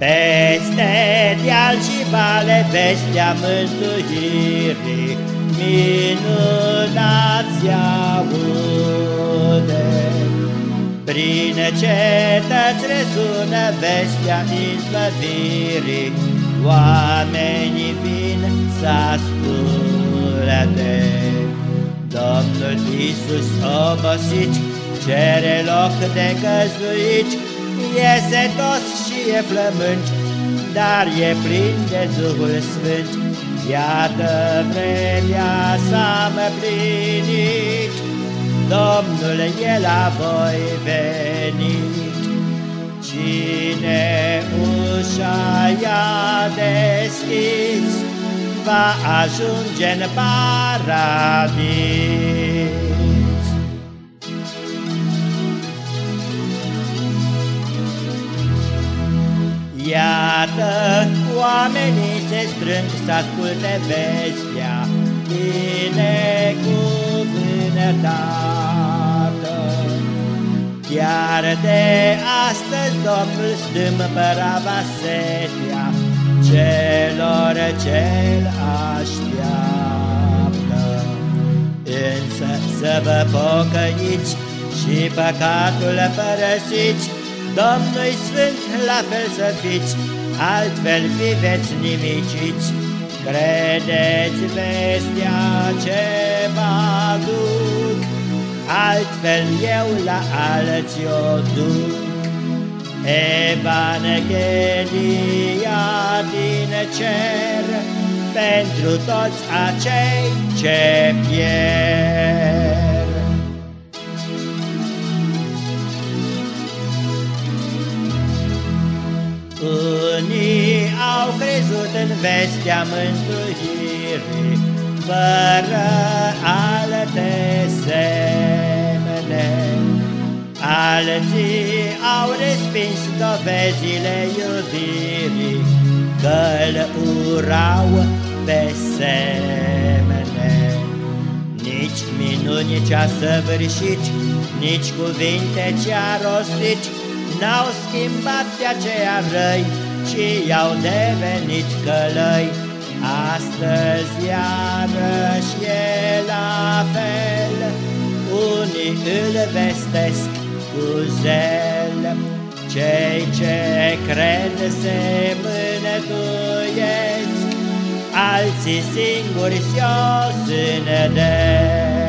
Munte, deal și vale, vestea mântuirii, Minunați aude. Prin cetăți rezună vestea izbăvirii, Oamenii vin să asculte. Domnul Iisus obosit cere loc de găzduit, Iese tos și e flământ, dar e plin de Duhul Sfânt. Iată vremea s-a plinit, Domnul e la voi venit. Cine ușa i-a deschis, Va ajunge în paradis. Iată, oamenii se strâng să asculte vestea, binecuvântată. Chiar de astăzi Domnul stâmpărava setea celor ce-L așteaptă. Însă să vă pocăiți și păcatul părăsiți, Domnul Sfânt la fel să fiți, altfel fi veți nimiciți. Credeți vestea ce vă aduc, altfel eu la alții o duc. Evanghelia din cer pentru toți acei ce pierd. Crezut în vestea mântuirii, fără alte semne. Alții au respins dovezile iubirii, Că-l urau pe semne. Nici minuni ce-a săvârșit, Nici cuvinte ce-a rostit, N-au schimbat pe aceia răi, Ci i-au devenit călăi. Astăzi iarăși e la fel, Unii îl vestesc cu zel, Cei ce cred se mânătuiesc, Alții singuri și-o sânădesc.